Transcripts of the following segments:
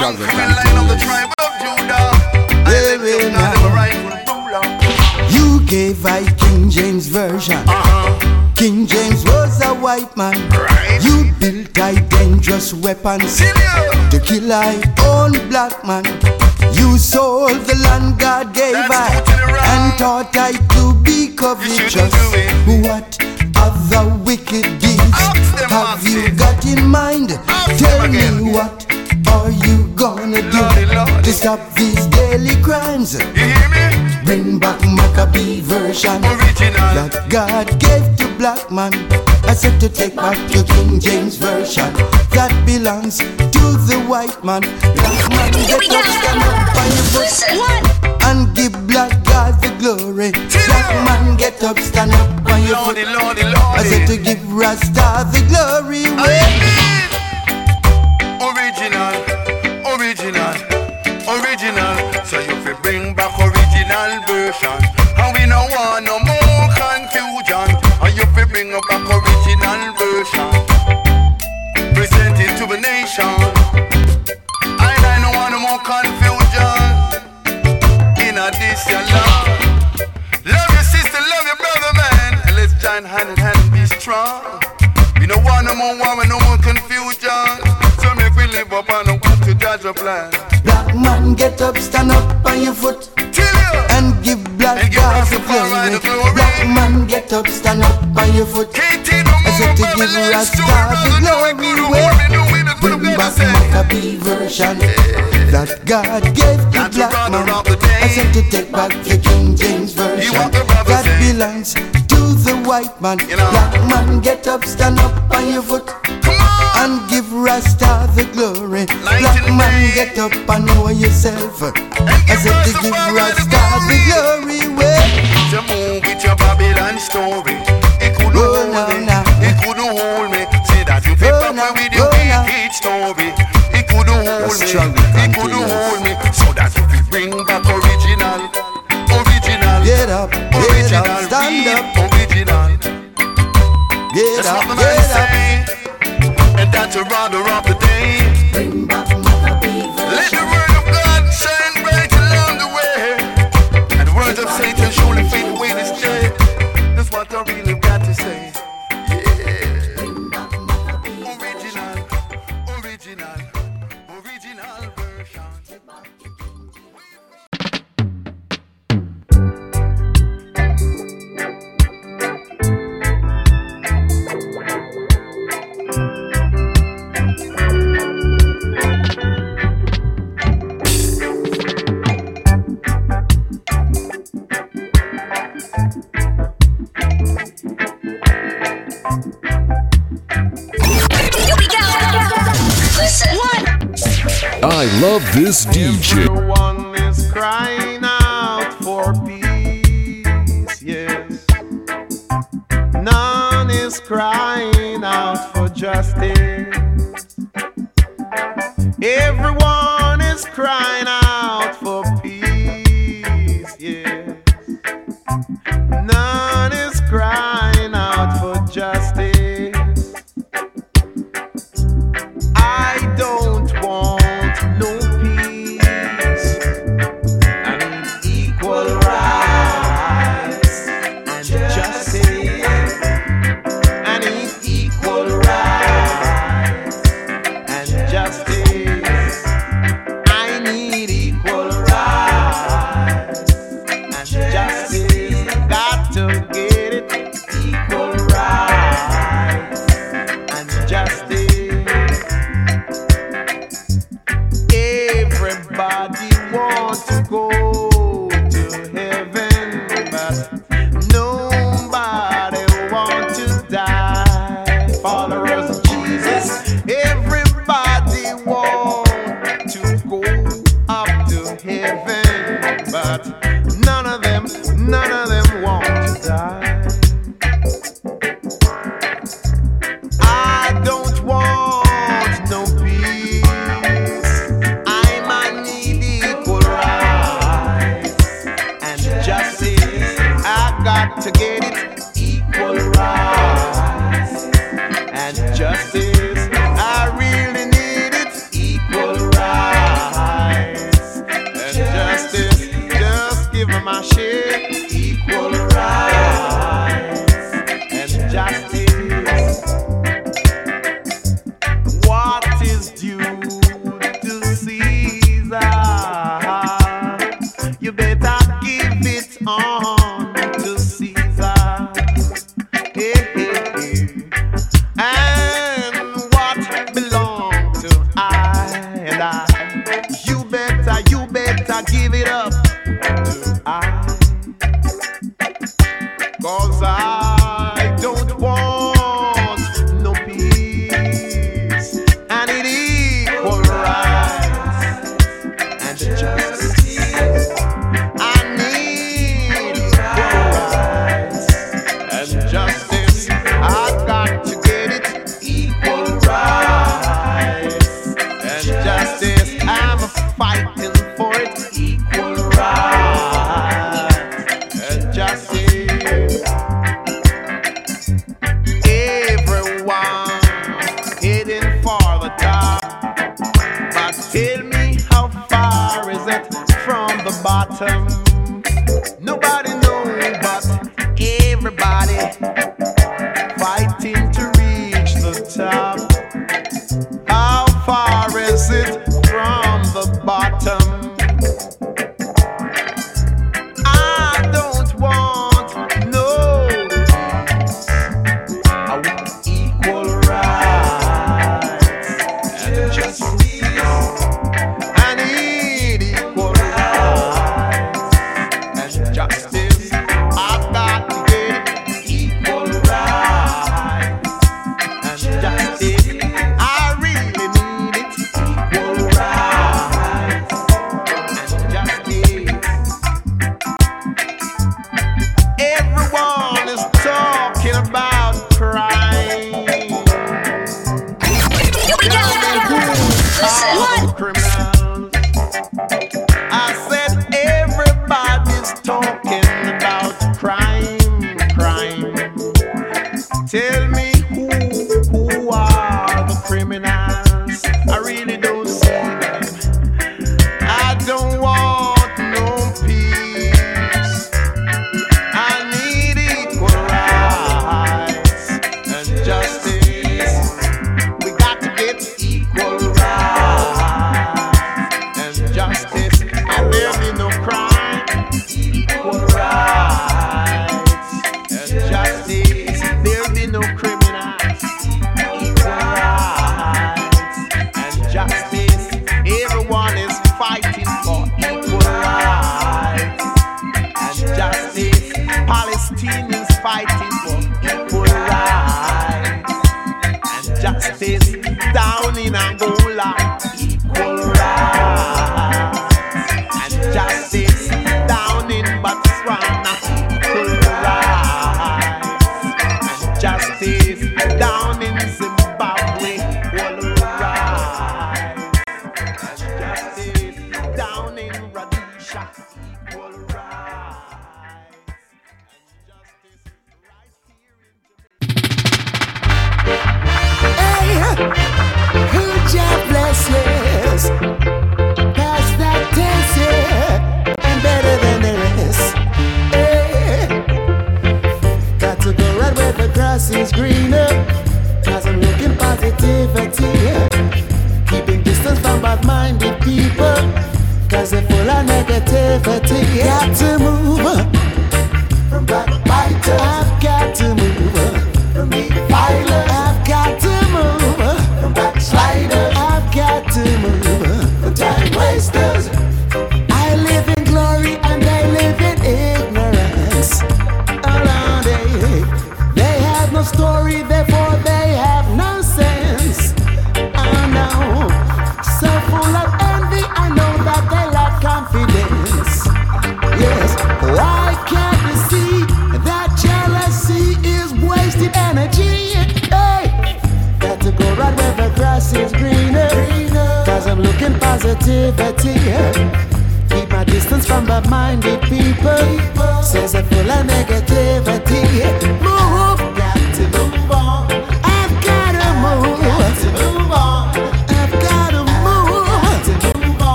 Yeah, now. You gave I King James version. Uh-huh. King James was a white man. Right. You built I dangerous weapons to kill I own black man. You sold the land God gave I and taught I to be covetous. What other wicked deeds have you got in mind? Tell me what are you gonna do to stop these daily crimes? You hear me? Bring back Maccabee version Original. that God gave to black man. I said to take back your King James version that belongs to the white man. Black man, get up, stand up on your foot and give black God the glory. Black man, get up, stand up on your foot. I said to give Rasta the glory. Original, original, walk to judge a plan. Black man, get up, stand up on your foot. And give black And give the glory. Black man, get up, stand up on your foot. I said to give Rasta the glory. good, Well, we know we that's what I'm Bring back. Maccabee version that God gave to black man. of the day. I said to take back the King James version want the brother that belongs to the white man. Black man, get up, stand up on your foot. Come on. And give Rasta the glory. Light Black man, get up and know yourself. I give said to give Rastafari the Rasta the glory. Well, To move with your Babylon story. It couldn't Oh, hold no, me. no. It couldn't hold me. Say that you fit Oh, back no, with your oh, no. story. It couldn't hold me. struggle It couldn't hold me. So that you fit bring back original. Original. get up, get up, stand up, Original. get That's up, what the get up. Say. And that's a rather of the day. Let the word of God shine bright along the way. And the words of Satan surely fade away this day. That's what I love this DJ. It's. Yes,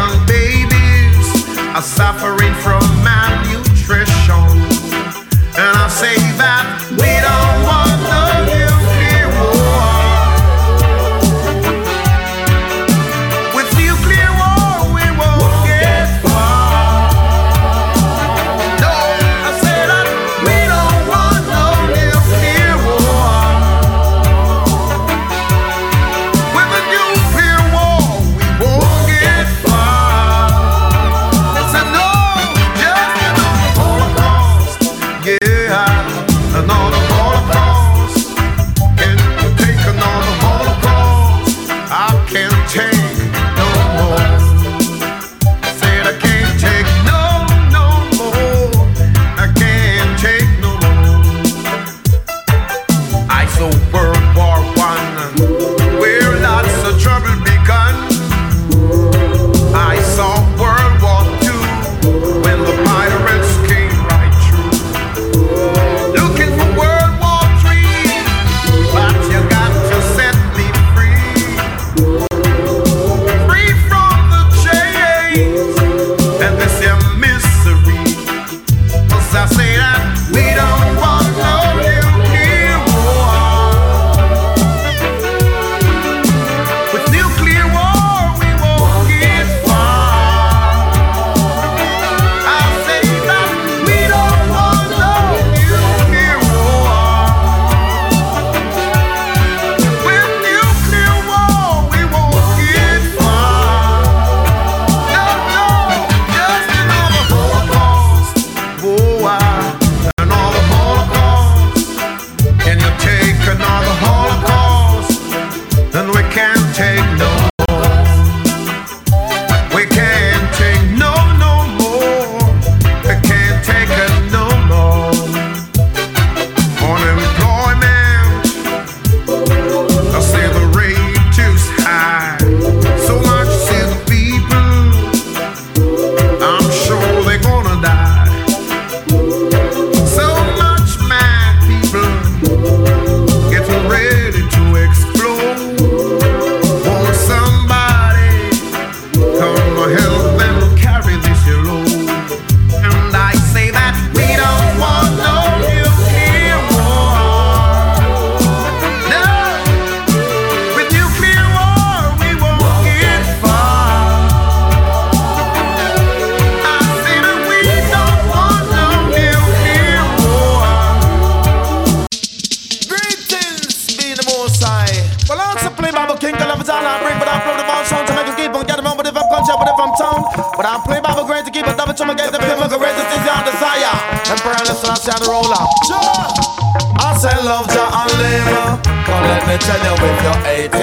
young babies are suffering from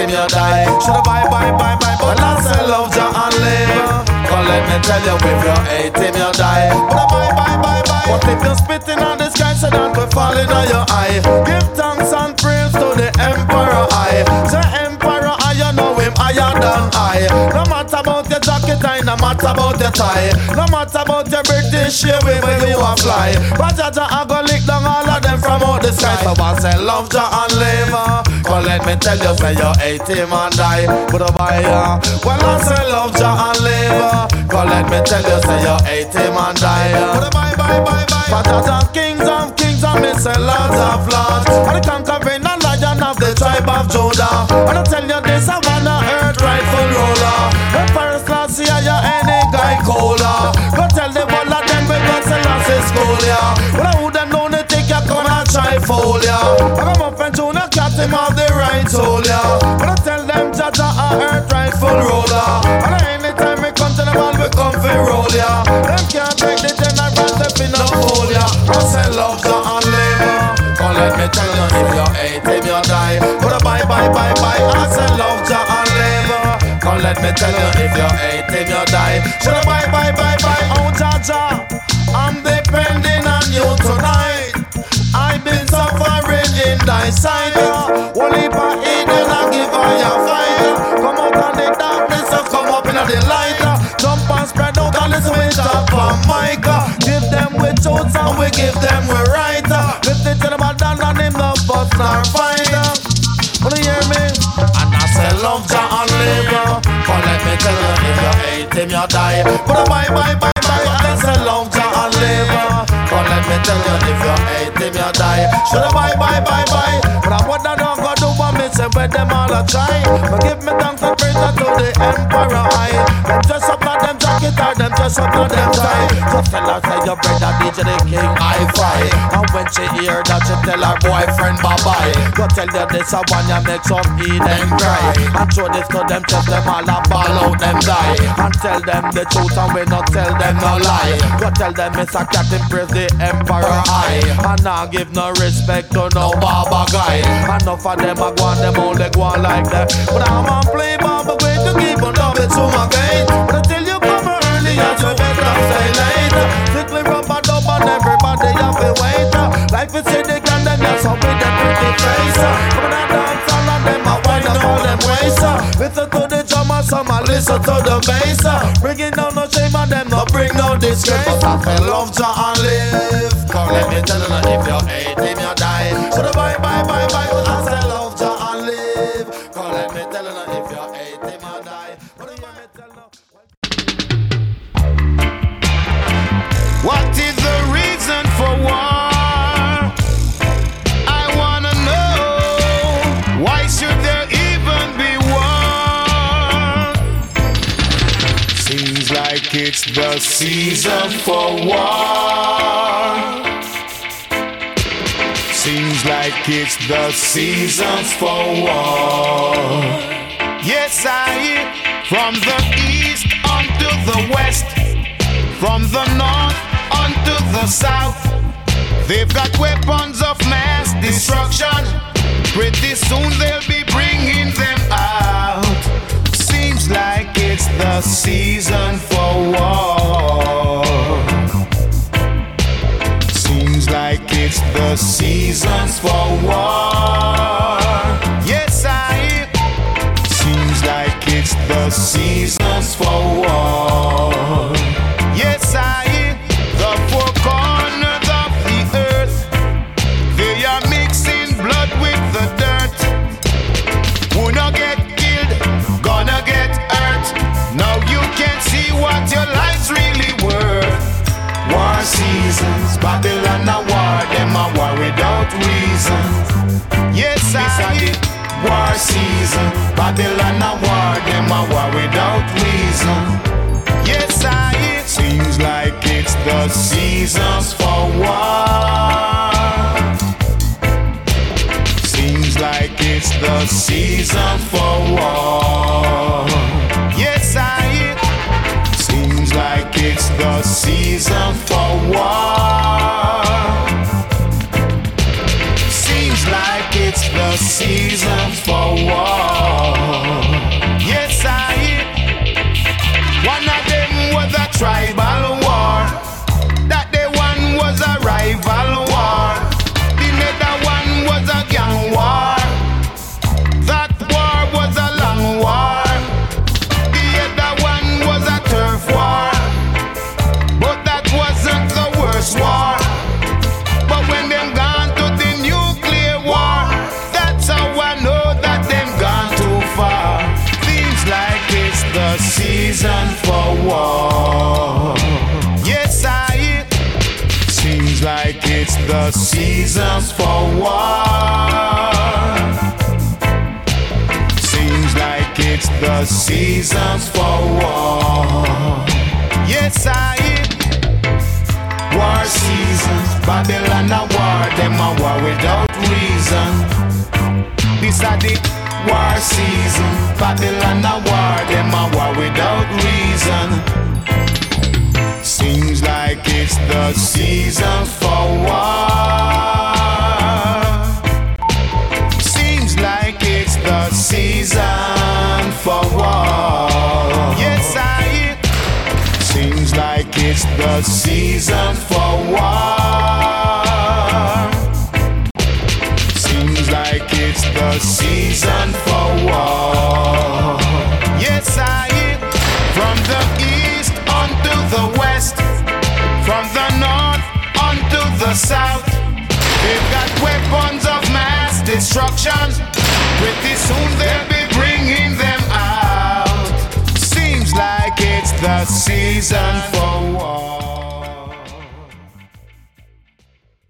18, you die. Should I buy, buy, buy, buy, but I say love Jah and live. Come let me tell you, if you're 18, you die. I buy, buy, buy, buy. But if you're spitting on the sky, so don't go falling on your eye. Give thanks no matter about your tie. No matter about your British shit, where you a fly. But Jah Jah, I go lick down all of them from out the sky. So I say love Jah and live. But let me tell you, say you're 18 and die. But I buy ya. Well, I say love Jah and live. But let me tell you, say you're 18 and die. But I buy, buy, buy, buy. But Jah Jah, kings of kings, and me say lords of lords. And the conquering lion of the tribe of Judah. And I tell you this, I wanna cola. Go tell them all of them we got Selassie school, yeah. Well, I wouldn't know they think you come and try fool, yeah. I come up and tune a cat him of the right soul, yeah. But I tell them Jah Jah a earth rightful ruler. And anytime we come to them all, we come for roll, yeah. Them can't take the general step in a hole, yeah. I say love and live. Come let me tell you, you're Let me tell you, if you're 18, you die. Should I bye, bye, bye, bye. Oh, Jah Jah, I'm depending on you tonight. I've been suffering in thy sight. Heap of Eden, I give her a fight. Come out of the darkness, so come up in the light. Jump and spread out and listen with top and mic. Give them with truth and we give them with right. Lift it to the down and him no bust nor fight. Wanna hear me? And I say love and live. Come let me tell you, if you hate him, you die. But bye, bye, bye, bye, let's say love Jah and live. Come let me tell you, if you hate him, you die. Should I bye, bye, bye, bye. But I what I don't go do, but me say them all a try. But give me thanks and praise to the emperor I. Dress up like them dress up like them. Just tell her say your brother DJ the king I fight. And when she hear that, she tell her boyfriend bye bye. Go tell them this a one you make some eat them cry. And show this to them, tell them all a ball out them die. And tell them the truth and we not tell them no lie. Go tell them it's a captain praise the emperor I. And now give no respect to no baba guy. Enough of them a go on them only go on like them. But I'm on play baba great to keep on double to my until Strictly rubber dub and everybody have to wait. Life is cynic and them yes up with them pretty face. Come on dance all of them a wind up all them waist. Listen to the drummer, some a listen to the bass. Bringing down no shame on them, no bring no disgrace. But I feel love to and live. Come let me tell you, if you hate him, you die. So the bye bye bye season for war. Seems like it's the season for war. Yes, I hear from the east unto the west. From the north unto the south, they've got weapons of mass destruction. Pretty soon they'll be bringing them it's the season for war. Seems like it's the season for war. Yes, I. Seems like it's the seasons for war. Yes, I, Yes, I, war season, Babylon a war, them a war without reason. Yes, I it seems like it's the seasons for war. Seems like it's the season for war. Yes, I it seems like it's the season for war. Season for war. Yes, I hear one of them was a tribal war. Season for war. Seems like it's the seasons for war. Yes, I. War seasons, Babylon a war, them a war without reason. This a the war season, Babylon a war, them a war without reason. Seems like it's the season for war. For war. Yes, I. Seems like it's the season for war. Seems like it's the season for war. Yes, I. From the east unto the west, from the north unto the south, they've got weapons of mass destruction. Pretty soon they'll be the season for war.